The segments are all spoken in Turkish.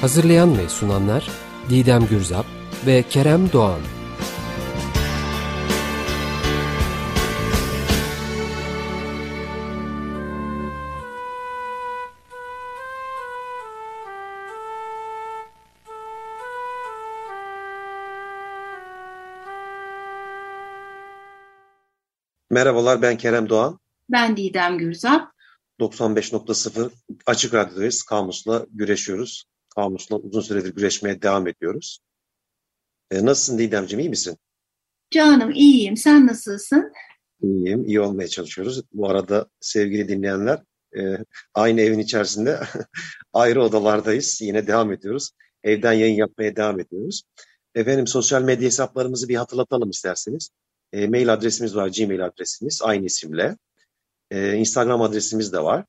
Hazırlayan ve sunanlar Didem Gürzap ve Kerem Doğan. Merhabalar ben Kerem Doğan. Ben Didem Gürzap. 95.0 Açık Radyo'dayız. Kamus'la güreşiyoruz. Kamus'la uzun süredir güreşmeye devam ediyoruz. E, nasılsın Didemciğim, iyi misin? Canım iyiyim, sen nasılsın? İyiyim, iyi olmaya çalışıyoruz. Bu arada sevgili dinleyenler, e, aynı evin içerisinde ayrı odalardayız. Yine devam ediyoruz. Evden yayın yapmaya devam ediyoruz. Efendim sosyal medya hesaplarımızı bir hatırlatalım isterseniz. E, mail adresimiz var, Gmail adresimiz aynı isimle. E, Instagram adresimiz de var.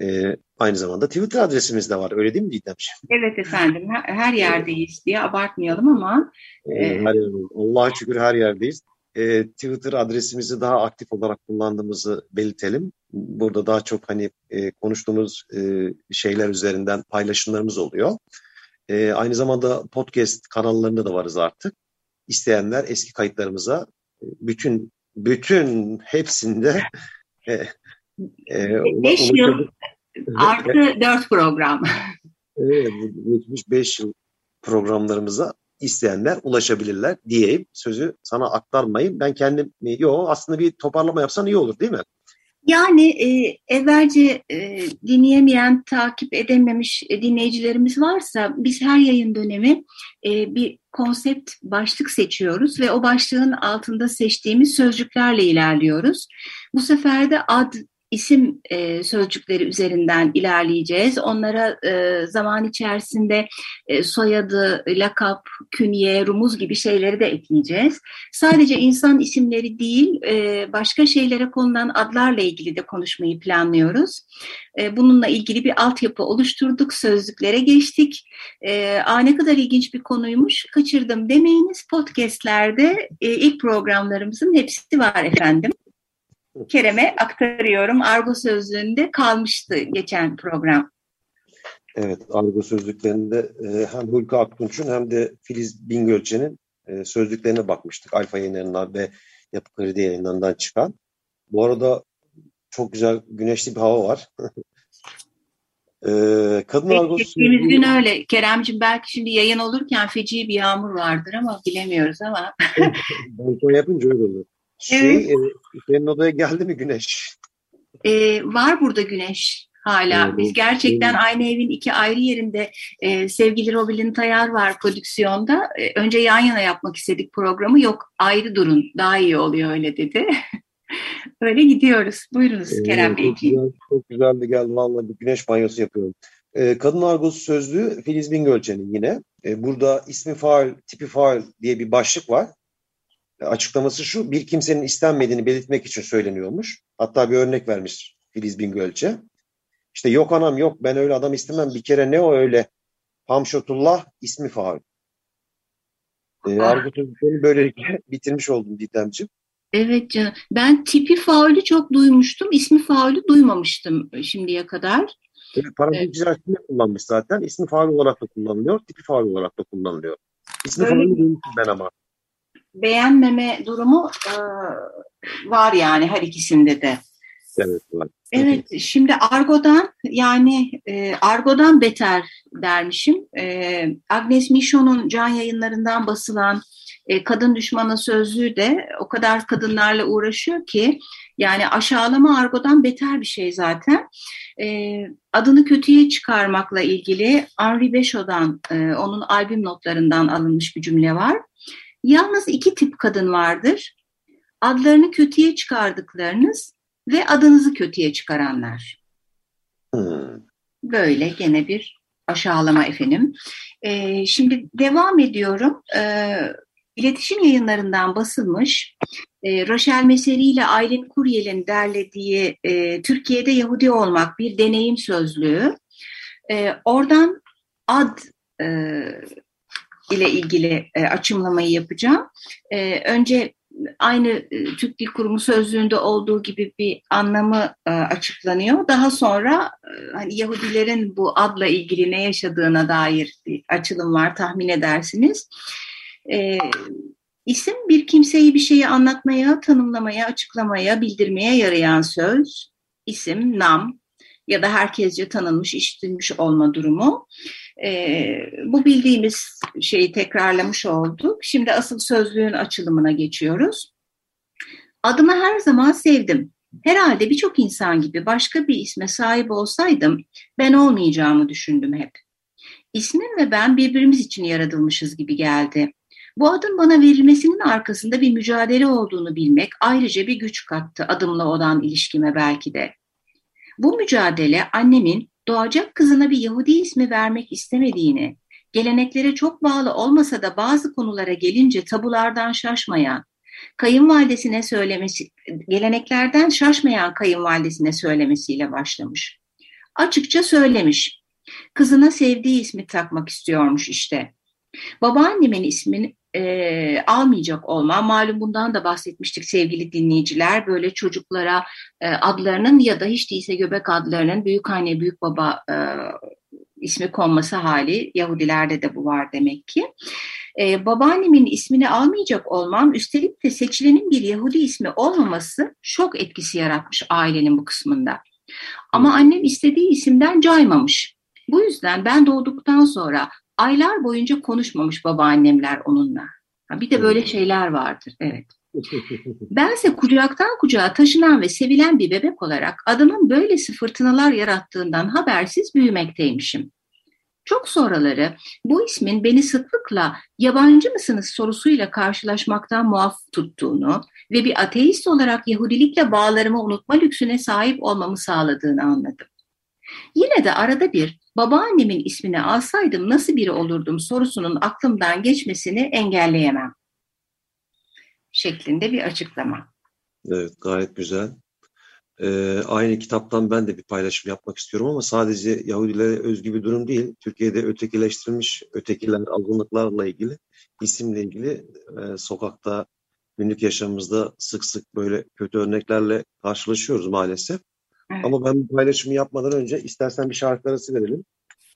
E, aynı zamanda Twitter adresimiz de var. Öyle değil mi Didemciğim? Evet efendim. Her, her yerdeyiz diye abartmayalım ama. E, her Allah'a şükür her yerdeyiz. E, Twitter adresimizi daha aktif olarak kullandığımızı belirtelim. Burada daha çok hani e, konuştuğumuz e, şeyler üzerinden paylaşımlarımız oluyor. E, aynı zamanda podcast kanallarında da varız artık. İsteyenler eski kayıtlarımıza bütün bütün hepsinde e, e, 5 yıl artı 4 program. Evet, geçmiş 5 yıl programlarımıza isteyenler ulaşabilirler diyeyim. Sözü sana aktarmayayım. Ben kendim, yo aslında bir toparlama yapsan iyi olur değil mi? Yani e, evvelce e, dinleyemeyen, takip edememiş e, dinleyicilerimiz varsa biz her yayın dönemi e, bir konsept başlık seçiyoruz ve o başlığın altında seçtiğimiz sözcüklerle ilerliyoruz. Bu sefer de ad isim e, sözcükleri üzerinden ilerleyeceğiz. Onlara e, zaman içerisinde e, soyadı, lakap, künye, rumuz gibi şeyleri de ekleyeceğiz. Sadece insan isimleri değil, e, başka şeylere konulan adlarla ilgili de konuşmayı planlıyoruz. E, bununla ilgili bir altyapı oluşturduk, sözlüklere geçtik. E, Aa, ne kadar ilginç bir konuymuş, kaçırdım demeyiniz. Podcastlerde e, ilk programlarımızın hepsi var efendim. Kerem'e aktarıyorum. Argo sözlüğünde kalmıştı geçen program. Evet, Argo sözlüklerinde e, hem Hulka Aktunç'un hem de Filiz Bingölçe'nin e, sözlüklerine bakmıştık. Alfa yayınlarından ve Yapı Kredi yayınlarından çıkan. Bu arada çok güzel güneşli bir hava var. ee, kadın Peki, argo sözlüğü... gün öyle. Keremciğim belki şimdi yayın olurken feci bir yağmur vardır ama bilemiyoruz ama. ben yapınca öyle olur. Şey, evet. e, senin odaya geldi mi güneş? Ee, var burada güneş hala. Evet. Biz gerçekten evet. aynı evin iki ayrı yerinde e, sevgili Robin Tayar var prodüksiyonda. E, önce yan yana yapmak istedik programı. Yok ayrı durun daha iyi oluyor öyle dedi. Öyle gidiyoruz. Buyurunuz ee, Kerem Bey. Çok, güzel, çok güzeldi geldi. Vallahi bir güneş banyosu yapıyorum. Ee, kadın argosu sözlüğü Filiz Bingölçen'in yine. Ee, burada ismi faal, tipi faal diye bir başlık var açıklaması şu, bir kimsenin istenmediğini belirtmek için söyleniyormuş. Hatta bir örnek vermiş Filiz Bingölçe. İşte yok anam yok ben öyle adam istemem bir kere ne o öyle Hamşotullah ismi faal. E, Argut böylelikle bitirmiş oldum Didemciğim. Evet canım. Ben tipi faulü çok duymuştum. ismi faulü duymamıştım şimdiye kadar. Evet, paragraf evet. kullanmış zaten. İsmi faul olarak da kullanılıyor. Tipi faul olarak da kullanılıyor. İsmi faulü duymuştum ben ama beğenmeme durumu e, var yani her ikisinde de. Evet, var. Evet, şimdi argodan yani e, argodan beter dermişim. E, Agnes Michon'un can yayınlarından basılan e, kadın düşmanı sözlüğü de o kadar kadınlarla uğraşıyor ki yani aşağılama argodan beter bir şey zaten. E, adını kötüye çıkarmakla ilgili Henri Becho'dan, e, onun albüm notlarından alınmış bir cümle var. Yalnız iki tip kadın vardır. Adlarını kötüye çıkardıklarınız ve adınızı kötüye çıkaranlar. Hmm. Böyle gene bir aşağılama efendim. Ee, şimdi devam ediyorum. Ee, iletişim yayınlarından basılmış e, Rachel Meseri ile Aylin Kuryel'in derlediği e, Türkiye'de Yahudi olmak bir deneyim sözlüğü. E, oradan ad e, ile ilgili e, açımlamayı yapacağım. E, önce aynı e, Türk Dil Kurumu sözlüğünde olduğu gibi bir anlamı e, açıklanıyor. Daha sonra e, hani Yahudilerin bu adla ilgili ne yaşadığına dair bir açılım var tahmin edersiniz. E, isim bir kimseyi bir şeyi anlatmaya, tanımlamaya, açıklamaya, bildirmeye yarayan söz, isim, nam ya da herkesce tanınmış, işitilmiş olma durumu. E, bu bildiğimiz şeyi tekrarlamış olduk. Şimdi asıl sözlüğün açılımına geçiyoruz. Adımı her zaman sevdim. Herhalde birçok insan gibi başka bir isme sahip olsaydım ben olmayacağımı düşündüm hep. İsmim ve ben birbirimiz için yaratılmışız gibi geldi. Bu adın bana verilmesinin arkasında bir mücadele olduğunu bilmek ayrıca bir güç kattı adımla olan ilişkime belki de. Bu mücadele annemin doğacak kızına bir Yahudi ismi vermek istemediğini, geleneklere çok bağlı olmasa da bazı konulara gelince tabulardan şaşmayan, kayınvalidesine söylemesi, geleneklerden şaşmayan kayınvalidesine söylemesiyle başlamış. Açıkça söylemiş. Kızına sevdiği ismi takmak istiyormuş işte. Babaannemin ismini e, almayacak olma. Malum bundan da bahsetmiştik sevgili dinleyiciler. Böyle çocuklara e, adlarının ya da hiç değilse göbek adlarının büyük anne, büyük baba e, ismi konması hali. Yahudilerde de bu var demek ki. E, babaannemin ismini almayacak olmam, üstelik de seçilenin bir Yahudi ismi olmaması şok etkisi yaratmış ailenin bu kısmında. Ama annem istediği isimden caymamış. Bu yüzden ben doğduktan sonra aylar boyunca konuşmamış babaannemler onunla. Bir de böyle şeyler vardır, evet. Bense kucaktan kucağa taşınan ve sevilen bir bebek olarak adımın böylesi fırtınalar yarattığından habersiz büyümekteymişim. Çok sonraları bu ismin beni sıklıkla yabancı mısınız sorusuyla karşılaşmaktan muaf tuttuğunu ve bir ateist olarak Yahudilikle bağlarımı unutma lüksüne sahip olmamı sağladığını anladım. Yine de arada bir babaannemin ismini alsaydım nasıl biri olurdum sorusunun aklımdan geçmesini engelleyemem. Şeklinde bir açıklama. Evet gayet güzel. Ee, aynı kitaptan ben de bir paylaşım yapmak istiyorum ama sadece Yahudilere özgü bir durum değil. Türkiye'de ötekileştirilmiş ötekiler, azınlıklarla ilgili, isimle ilgili e, sokakta, günlük yaşamımızda sık sık böyle kötü örneklerle karşılaşıyoruz maalesef. Evet. Ama ben bu paylaşımı yapmadan önce istersen bir şarkı arası verelim.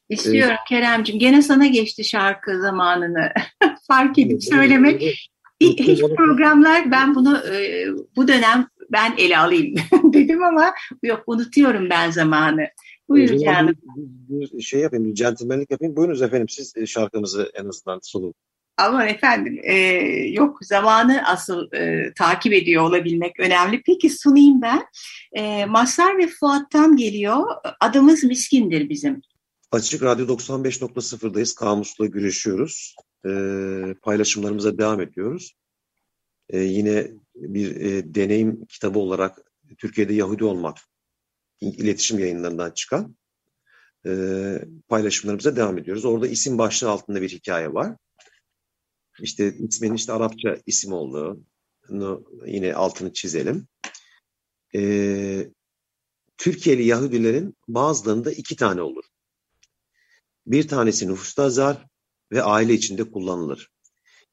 İstiyorum ee, Keremcim. Gene sana geçti şarkı zamanını. Fark edip söylemek. Hiç programlar ben bunu e, bu dönem ben ele alayım dedim ama yok unutuyorum ben zamanı. Buyur canım. Bir, şey yapayım, bir centilmenlik yapayım. Buyurunuz efendim siz şarkımızı en azından sunun. Ama efendim e, yok zamanı asıl e, takip ediyor olabilmek önemli. Peki sunayım ben. E, Mazhar ve Fuat'tan geliyor. Adımız miskindir bizim. Açık Radyo 95.0'dayız. Kamusla güreşiyoruz. E, paylaşımlarımıza devam ediyoruz. E, yine bir e, deneyim kitabı olarak Türkiye'de Yahudi olmak iletişim yayınlarından çıkan e, paylaşımlarımıza devam ediyoruz. Orada isim başlığı altında bir hikaye var. İşte ismin işte Arapça isim olduğunu yine altını çizelim. Ee, Türkiye'li Yahudilerin bazılarında iki tane olur. Bir tanesi nüfusta zar ve aile içinde kullanılır.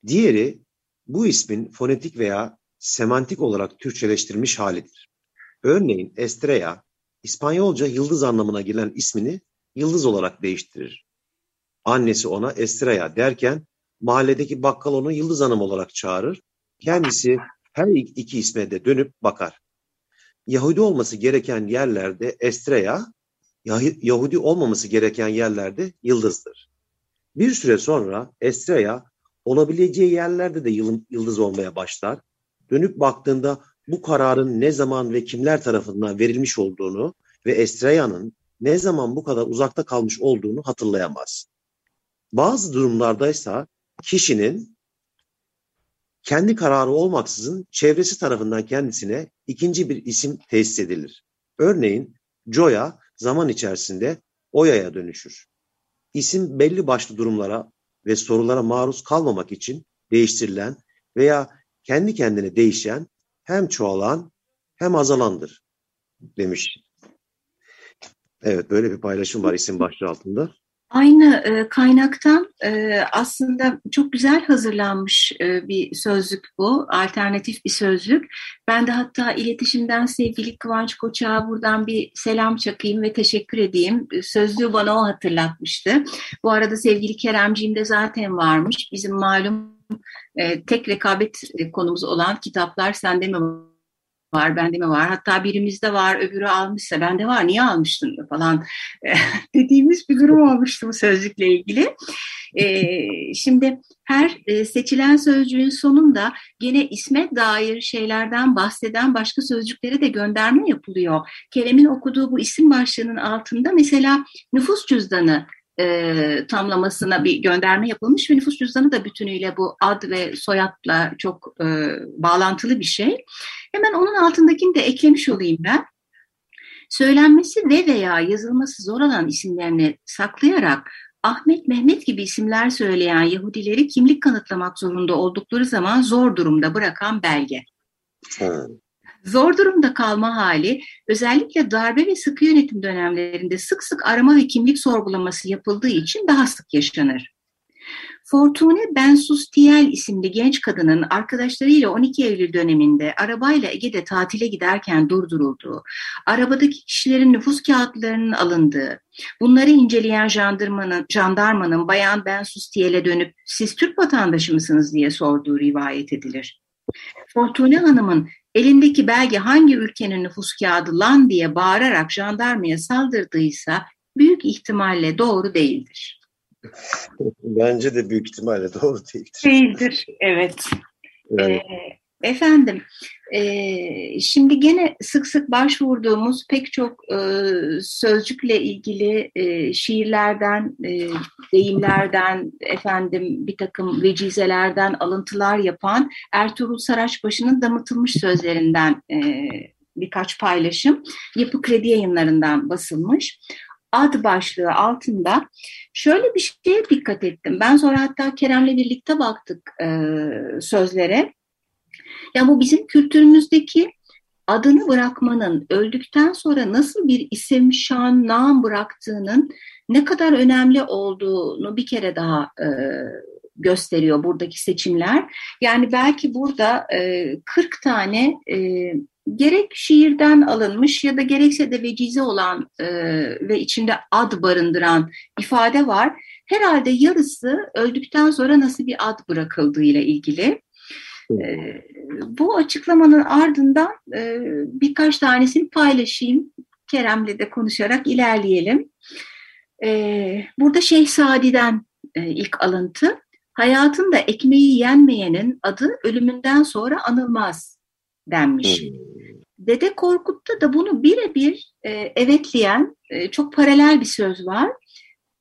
Diğeri bu ismin fonetik veya semantik olarak Türkçeleştirilmiş halidir. Örneğin Estrella, İspanyolca yıldız anlamına gelen ismini yıldız olarak değiştirir. Annesi ona Estrella derken mahalledeki bakkal onu Yıldız Hanım olarak çağırır. Kendisi her iki isme de dönüp bakar. Yahudi olması gereken yerlerde Estreya, Yahudi olmaması gereken yerlerde Yıldız'dır. Bir süre sonra Estreya olabileceği yerlerde de yıldız olmaya başlar. Dönüp baktığında bu kararın ne zaman ve kimler tarafından verilmiş olduğunu ve Estreya'nın ne zaman bu kadar uzakta kalmış olduğunu hatırlayamaz. Bazı durumlardaysa kişinin kendi kararı olmaksızın çevresi tarafından kendisine ikinci bir isim tesis edilir. Örneğin Joya zaman içerisinde oyaya dönüşür. İsim belli başlı durumlara ve sorulara maruz kalmamak için değiştirilen veya kendi kendine değişen hem çoğalan hem azalandır demiş. Evet böyle bir paylaşım var isim başlığı altında. Aynı e, kaynaktan e, aslında çok güzel hazırlanmış e, bir sözlük bu, alternatif bir sözlük. Ben de hatta iletişimden sevgili Kıvanç Koçak'a buradan bir selam çakayım ve teşekkür edeyim. Sözlüğü bana o hatırlatmıştı. Bu arada sevgili Keremciğim de zaten varmış. Bizim malum e, tek rekabet konumuz olan kitaplar sende mi var, bende mi var? Hatta birimizde var, öbürü almışsa bende var, niye almıştın falan dediğimiz bir durum olmuştu bu sözcükle ilgili. Ee, şimdi her e, seçilen sözcüğün sonunda gene isme dair şeylerden bahseden başka sözcüklere de gönderme yapılıyor. Kerem'in okuduğu bu isim başlığının altında mesela nüfus cüzdanı e, tamlamasına bir gönderme yapılmış ve nüfus cüzdanı da bütünüyle bu ad ve soyadla çok e, bağlantılı bir şey. Hemen onun altındakini de eklemiş olayım ben. Söylenmesi ve veya yazılması zor olan isimlerini saklayarak Ahmet, Mehmet gibi isimler söyleyen Yahudileri kimlik kanıtlamak zorunda oldukları zaman zor durumda bırakan belge. Hmm. Zor durumda kalma hali özellikle darbe ve sıkı yönetim dönemlerinde sık sık arama ve kimlik sorgulaması yapıldığı için daha sık yaşanır. Fortune Bensustiel isimli genç kadının arkadaşlarıyla 12 Eylül döneminde arabayla Ege'de tatile giderken durdurulduğu, arabadaki kişilerin nüfus kağıtlarının alındığı, bunları inceleyen jandarmanın, jandarmanın Bayan Bensustiel'e dönüp siz Türk vatandaşı mısınız diye sorduğu rivayet edilir. Fortune Hanım'ın elindeki belge hangi ülkenin nüfus kağıdı lan diye bağırarak jandarmaya saldırdıysa büyük ihtimalle doğru değildir. Bence de büyük ihtimalle doğru değildir. Değildir, evet. Yani. Ee, efendim, e, şimdi gene sık sık başvurduğumuz pek çok e, sözcükle ilgili e, şiirlerden, e, deyimlerden, efendim bir takım vecizelerden alıntılar yapan Ertuğrul Saraçbaşı'nın damıtılmış sözlerinden birkaç paylaşım Yapı Kredi yayınlarından basılmış ad başlığı altında şöyle bir şeye dikkat ettim. Ben sonra hatta Kerem'le birlikte baktık e, sözlere. Ya bu bizim kültürümüzdeki adını bırakmanın öldükten sonra nasıl bir isim, şan, nam bıraktığının ne kadar önemli olduğunu bir kere daha e, gösteriyor buradaki seçimler. Yani belki burada e, 40 tane e, gerek şiirden alınmış ya da gerekse de vecize olan e, ve içinde ad barındıran ifade var. Herhalde yarısı öldükten sonra nasıl bir ad bırakıldığı ile ilgili. E, bu açıklamanın ardından e, birkaç tanesini paylaşayım. Kerem'le de konuşarak ilerleyelim. E, burada Şehzadi'den e, ilk alıntı. Hayatında ekmeği yenmeyenin adı ölümünden sonra anılmaz denmiş. Dede Korkut'ta da bunu birebir e, evetleyen e, çok paralel bir söz var.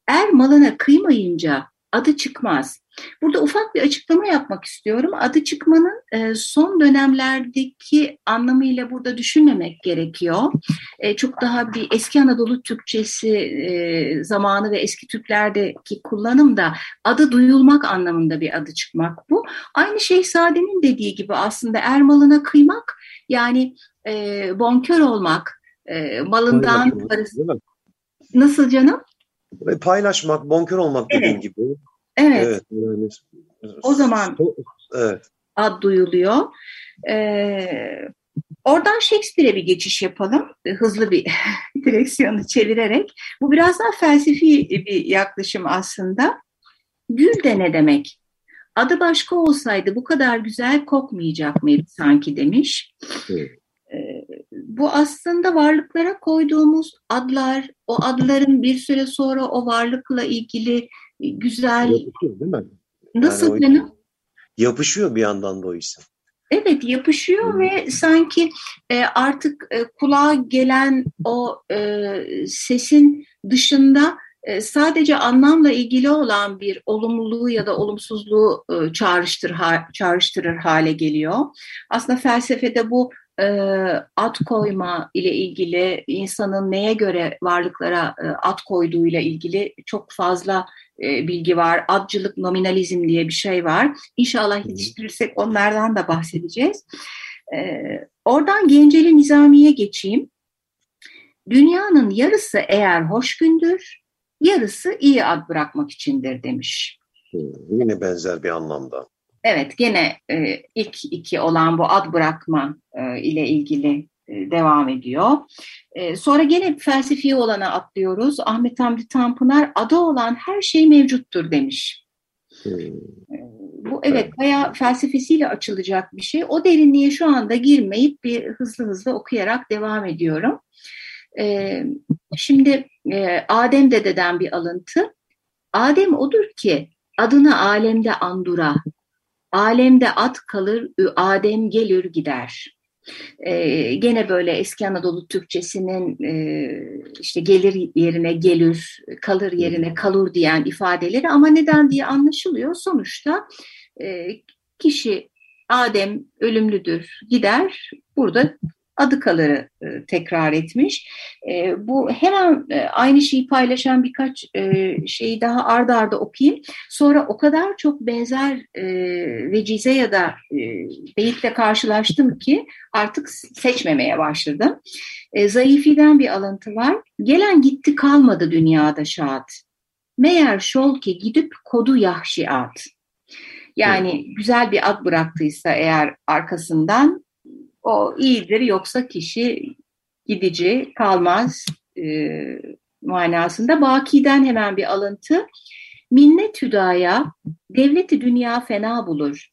Er malına kıymayınca adı çıkmaz. Burada ufak bir açıklama yapmak istiyorum. Adı çıkmanın e, son dönemlerdeki anlamıyla burada düşünmemek gerekiyor. E, çok daha bir eski Anadolu Türkçesi e, zamanı ve eski Türklerdeki kullanım da adı duyulmak anlamında bir adı çıkmak bu. Aynı Şehzade'nin dediği gibi aslında er malına kıymak yani bonkör olmak, malından. Nasıl canım? Paylaşmak, bonkör olmak evet. dediğin gibi. Evet. evet yani, o zaman evet. ad duyuluyor. Ee, oradan Shakespeare'e bir geçiş yapalım. Hızlı bir direksiyonu çevirerek. Bu biraz daha felsefi bir yaklaşım aslında. Gül de ne demek? Adı başka olsaydı bu kadar güzel kokmayacak mıydı sanki demiş. Evet. Bu aslında varlıklara koyduğumuz adlar, o adların bir süre sonra o varlıkla ilgili güzel... Yapışıyor değil mi? Nasıl yani canım? Yapışıyor bir yandan da o isim. Evet yapışıyor hmm. ve sanki e, artık e, kulağa gelen o e, sesin dışında e, sadece anlamla ilgili olan bir olumluluğu ya da olumsuzluğu e, çağrıştır, ha, çağrıştırır hale geliyor. Aslında felsefede bu ad koyma ile ilgili, insanın neye göre varlıklara e, ad koyduğuyla ilgili çok fazla bilgi var. Adcılık, nominalizm diye bir şey var. İnşallah yetiştirirsek onlardan da bahsedeceğiz. Oradan Genceli Nizami'ye geçeyim. Dünyanın yarısı eğer hoşgündür, yarısı iyi ad bırakmak içindir demiş. Yine benzer bir anlamda. Evet, gene e, ilk iki olan bu ad bırakma e, ile ilgili e, devam ediyor. E, sonra gene felsefi olana atlıyoruz. Ahmet Hamdi Tanpınar ada olan her şey mevcuttur demiş. Hmm. E, bu evet bayağı felsefesiyle açılacak bir şey. O derinliğe şu anda girmeyip bir hızlı hızlı okuyarak devam ediyorum. E, şimdi e, Adem dededen bir alıntı. Adem odur ki adını alemde andura, alemde at kalır, Adem gelir gider. Ee, gene böyle eski Anadolu Türkçesinin e, işte gelir yerine gelir, kalır yerine kalur diyen ifadeleri ama neden diye anlaşılıyor. Sonuçta e, kişi Adem ölümlüdür, gider. Burada adı kaları e, tekrar etmiş. E, bu hemen e, aynı şeyi paylaşan birkaç e, şeyi daha ardarda arda okuyayım. Sonra o kadar çok benzer e, vecize ya da e, beyitle karşılaştım ki artık seçmemeye başladım. E, Zayıfi'den bir alıntı var. Gelen gitti kalmadı dünyada şahat. Meğer şol ki gidip kodu yahşiat. Yani güzel bir ad bıraktıysa eğer arkasından o iyidir yoksa kişi gidici kalmaz e, manasında. Baki'den hemen bir alıntı. Minnet hüdaya devleti dünya fena bulur.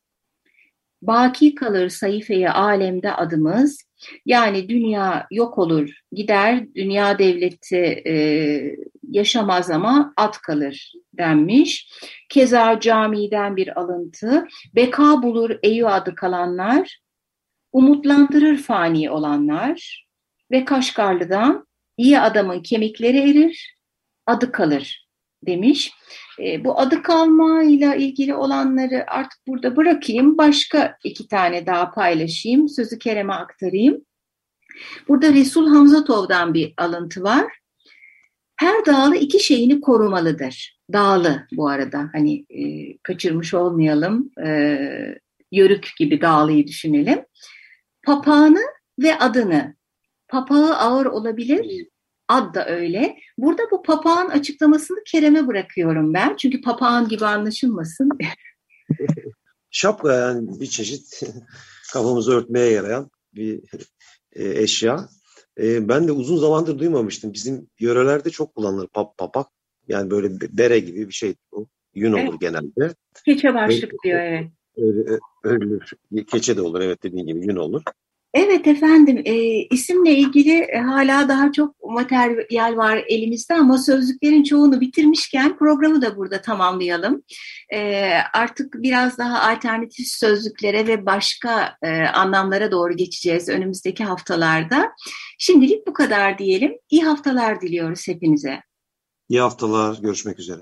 Baki kalır sayfeye alemde adımız. Yani dünya yok olur, gider, dünya devleti e, yaşamaz ama at kalır denmiş. Keza camiden bir alıntı. Beka bulur eyu adı kalanlar, umutlandırır fani olanlar ve Kaşgarlı'dan iyi adamın kemikleri erir, adı kalır demiş. E, bu adı kalma ile ilgili olanları artık burada bırakayım. Başka iki tane daha paylaşayım. Sözü Kerem'e aktarayım. Burada Resul Hamzatov'dan bir alıntı var. Her dağlı iki şeyini korumalıdır. Dağlı bu arada hani e, kaçırmış olmayalım. E, yörük gibi dağlıyı düşünelim papağanı ve adını. Papağı ağır olabilir, ad da öyle. Burada bu papağan açıklamasını Kerem'e bırakıyorum ben. Çünkü papağan gibi anlaşılmasın. Şapka yani bir çeşit kafamızı örtmeye yarayan bir e, eşya. E, ben de uzun zamandır duymamıştım. Bizim yörelerde çok kullanılır pap, papak. Yani böyle bere gibi bir şey bu. Yün evet. olur genelde. Keçe başlık diyor evet. Öyle, keçe de olur evet dediğin gibi yün olur. Evet efendim e, isimle ilgili e, hala daha çok materyal var elimizde ama sözlüklerin çoğunu bitirmişken programı da burada tamamlayalım. E, artık biraz daha alternatif sözlüklere ve başka e, anlamlara doğru geçeceğiz önümüzdeki haftalarda. Şimdilik bu kadar diyelim. İyi haftalar diliyoruz hepinize. İyi haftalar. Görüşmek üzere.